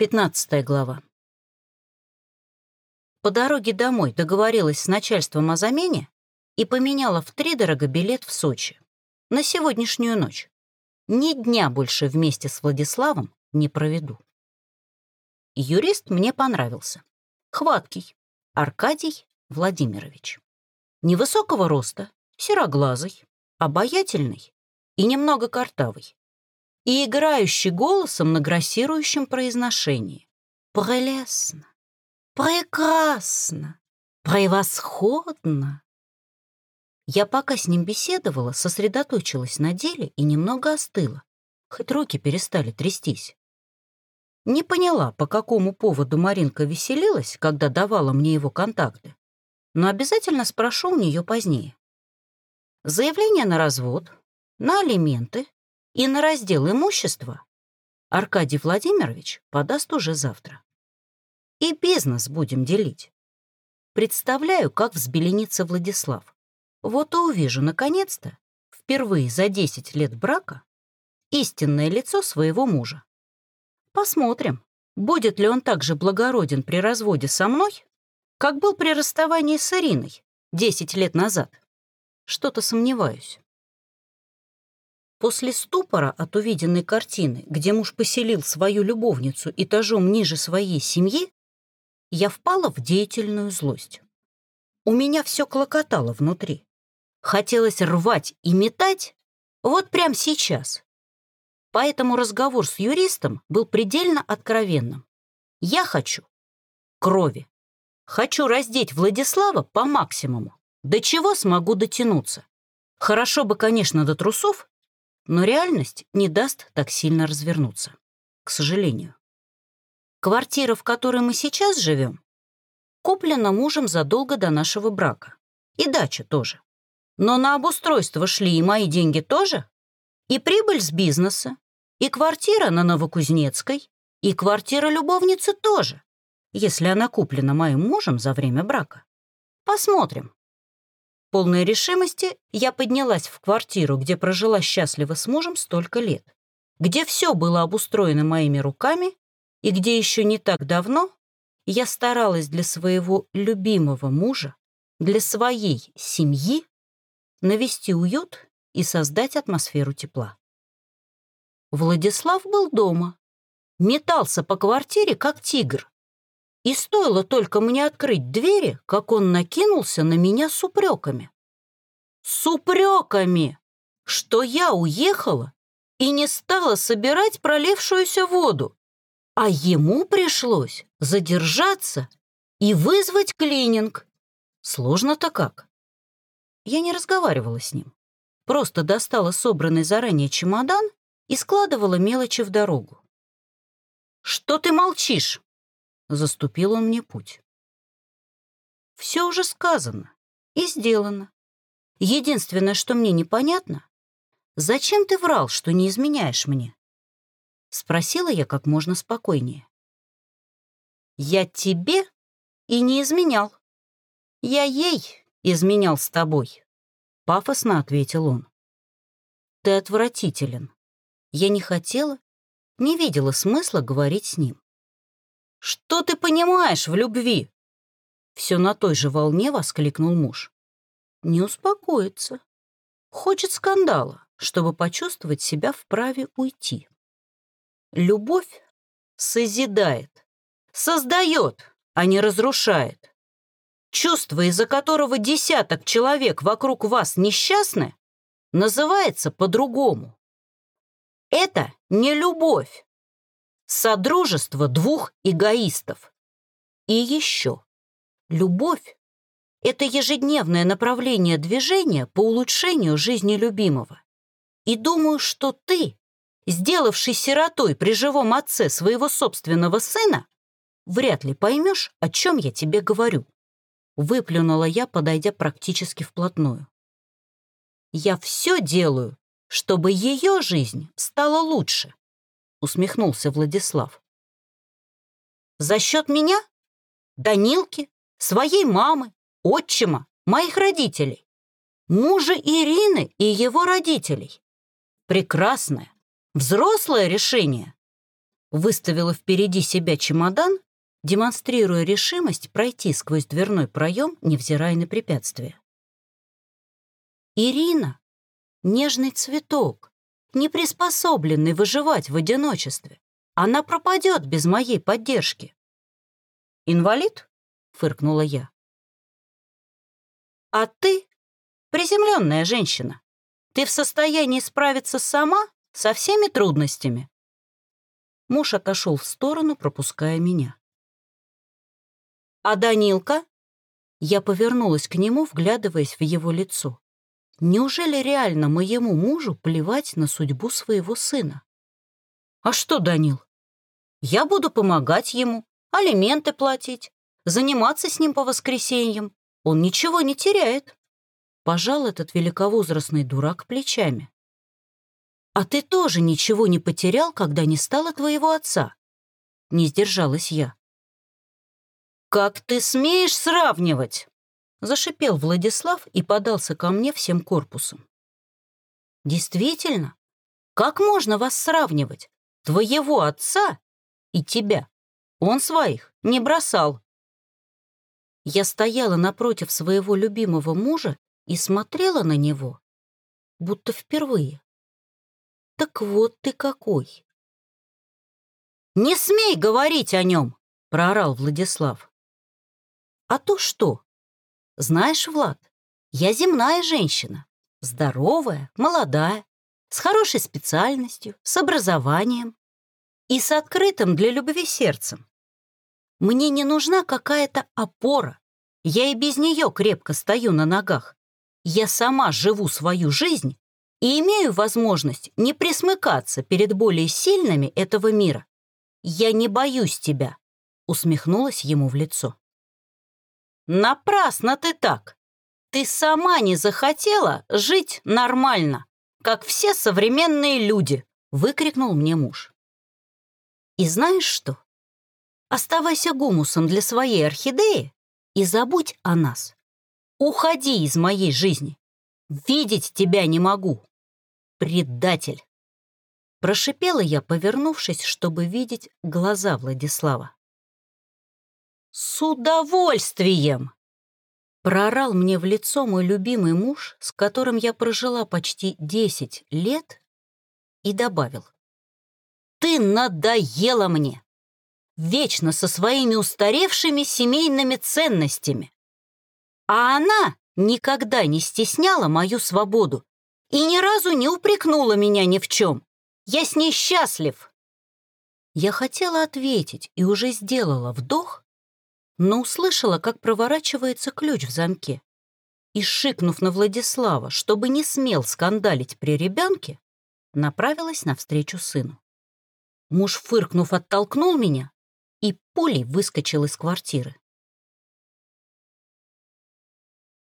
Пятнадцатая глава. По дороге домой договорилась с начальством о замене и поменяла втридорого билет в Сочи. На сегодняшнюю ночь. Ни дня больше вместе с Владиславом не проведу. Юрист мне понравился. Хваткий. Аркадий Владимирович. Невысокого роста, сероглазый, обаятельный и немного картавый и играющий голосом на грассирующем произношении. Прелестно, прекрасно, превосходно. Я пока с ним беседовала, сосредоточилась на деле и немного остыла, хоть руки перестали трястись. Не поняла, по какому поводу Маринка веселилась, когда давала мне его контакты, но обязательно спрошу у нее позднее. Заявление на развод, на алименты и на раздел имущества Аркадий Владимирович подаст уже завтра. И бизнес будем делить. Представляю, как взбеленится Владислав. Вот и увижу, наконец-то, впервые за 10 лет брака, истинное лицо своего мужа. Посмотрим, будет ли он так же благороден при разводе со мной, как был при расставании с Ириной 10 лет назад. Что-то сомневаюсь. После ступора от увиденной картины, где муж поселил свою любовницу этажом ниже своей семьи, я впала в деятельную злость. У меня все клокотало внутри. Хотелось рвать и метать вот прямо сейчас. Поэтому разговор с юристом был предельно откровенным. Я хочу крови. Хочу раздеть Владислава по максимуму. До чего смогу дотянуться? Хорошо бы, конечно, до трусов, но реальность не даст так сильно развернуться, к сожалению. Квартира, в которой мы сейчас живем, куплена мужем задолго до нашего брака. И дача тоже. Но на обустройство шли и мои деньги тоже, и прибыль с бизнеса, и квартира на Новокузнецкой, и квартира любовницы тоже, если она куплена моим мужем за время брака. Посмотрим, Полной решимости я поднялась в квартиру, где прожила счастливо с мужем столько лет, где все было обустроено моими руками и где еще не так давно я старалась для своего любимого мужа, для своей семьи навести уют и создать атмосферу тепла. Владислав был дома, метался по квартире, как тигр, и стоило только мне открыть двери, как он накинулся на меня с упреками. С упреками, что я уехала и не стала собирать пролившуюся воду, а ему пришлось задержаться и вызвать клининг. Сложно-то как. Я не разговаривала с ним. Просто достала собранный заранее чемодан и складывала мелочи в дорогу. «Что ты молчишь?» Заступил он мне путь. Все уже сказано и сделано. Единственное, что мне непонятно, зачем ты врал, что не изменяешь мне? Спросила я как можно спокойнее. Я тебе и не изменял. Я ей изменял с тобой, пафосно ответил он. Ты отвратителен. Я не хотела, не видела смысла говорить с ним. Что ты понимаешь в любви?» Все на той же волне воскликнул муж. Не успокоится. Хочет скандала, чтобы почувствовать себя вправе уйти. Любовь созидает, создает, а не разрушает. Чувство, из-за которого десяток человек вокруг вас несчастны, называется по-другому. Это не любовь, Содружество двух эгоистов. И еще. Любовь — это ежедневное направление движения по улучшению жизни любимого. И думаю, что ты, сделавший сиротой при живом отце своего собственного сына, вряд ли поймешь, о чем я тебе говорю. Выплюнула я, подойдя практически вплотную. Я все делаю, чтобы ее жизнь стала лучше усмехнулся Владислав. За счет меня? Данилки, своей мамы, отчима, моих родителей, мужа Ирины и его родителей. Прекрасное, взрослое решение. выставила впереди себя чемодан, демонстрируя решимость пройти сквозь дверной проем, невзирая на препятствия. Ирина — нежный цветок, не приспособленный выживать в одиночестве. Она пропадет без моей поддержки. «Инвалид?» — фыркнула я. «А ты — приземленная женщина. Ты в состоянии справиться сама со всеми трудностями?» Муж отошел в сторону, пропуская меня. «А Данилка?» Я повернулась к нему, вглядываясь в его лицо. Неужели реально моему мужу плевать на судьбу своего сына? «А что, Данил? Я буду помогать ему, алименты платить, заниматься с ним по воскресеньям. Он ничего не теряет». Пожал этот великовозрастный дурак плечами. «А ты тоже ничего не потерял, когда не стало твоего отца?» Не сдержалась я. «Как ты смеешь сравнивать?» Зашипел Владислав и подался ко мне всем корпусом. «Действительно? Как можно вас сравнивать? Твоего отца и тебя? Он своих не бросал». Я стояла напротив своего любимого мужа и смотрела на него, будто впервые. Так вот ты какой. «Не смей говорить о нем!» — проорал Владислав. А то что? Знаешь, Влад, я земная женщина, здоровая, молодая, с хорошей специальностью, с образованием и с открытым для любви сердцем. Мне не нужна какая-то опора. Я и без нее крепко стою на ногах. Я сама живу свою жизнь и имею возможность не присмыкаться перед более сильными этого мира. Я не боюсь тебя, усмехнулась ему в лицо. Напрасно ты так. Ты сама не захотела жить нормально, как все современные люди, выкрикнул мне муж. И знаешь что? Оставайся гумусом для своей орхидеи и забудь о нас. Уходи из моей жизни. Видеть тебя не могу. Предатель. Прошипела я, повернувшись, чтобы видеть глаза Владислава. «С удовольствием!» Проорал мне в лицо мой любимый муж, с которым я прожила почти десять лет, и добавил. «Ты надоела мне! Вечно со своими устаревшими семейными ценностями! А она никогда не стесняла мою свободу и ни разу не упрекнула меня ни в чем. Я с ней счастлив!» Я хотела ответить и уже сделала вдох, но услышала, как проворачивается ключ в замке. И, шикнув на Владислава, чтобы не смел скандалить при ребенке, направилась навстречу сыну. Муж, фыркнув, оттолкнул меня и пулей выскочил из квартиры.